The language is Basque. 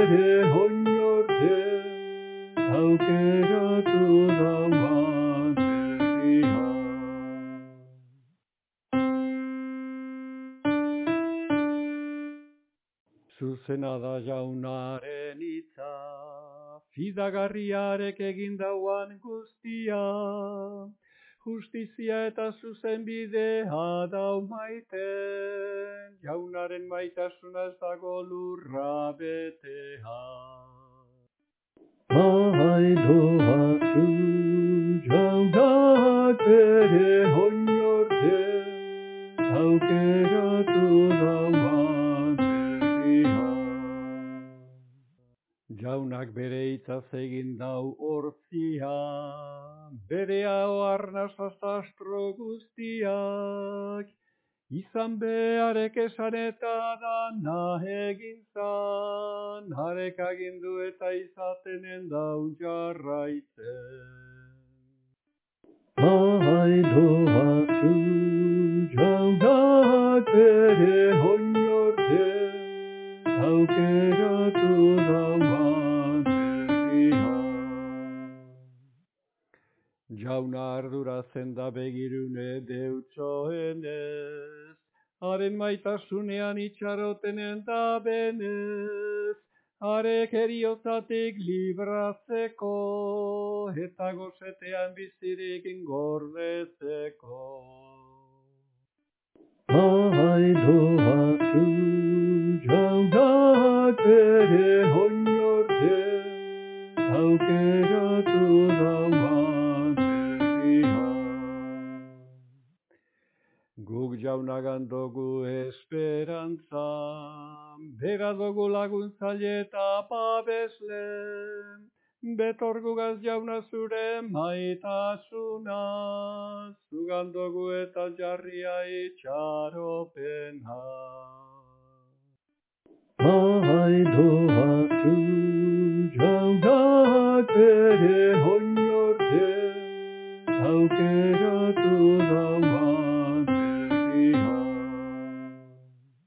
ere oinorde aukeratu dauan berria. Zuzena da jaunaren itza, fidagarriarek egin dauan guztia, justizia eta zuzen bidea dau maiten, jaunaren maitasuna ez dago lurra betea. Aidoa Jaunak bere itzaz egin dau hortzia, bere hau arnazaz astro guztiak, izan beharek esan eta dana egin zan, harek agindu eta izatenen daun jarraitzen. Aidoa zu jaunak bere Jauna ardura zen da begirune deutsoenez, haren maitasunean itxarotenen da benez, harek eriozatik libratzeko, eta gozetean bizirik gordetzeko. Aidoa jaunagan dugu esperantza, bera dugu laguntzaile eta babesle, betor gugaz jauna zure maitasuna, zugan dugu eta jarria itxaropena. Aidoa zu jaunak bere oinorte, aukeratu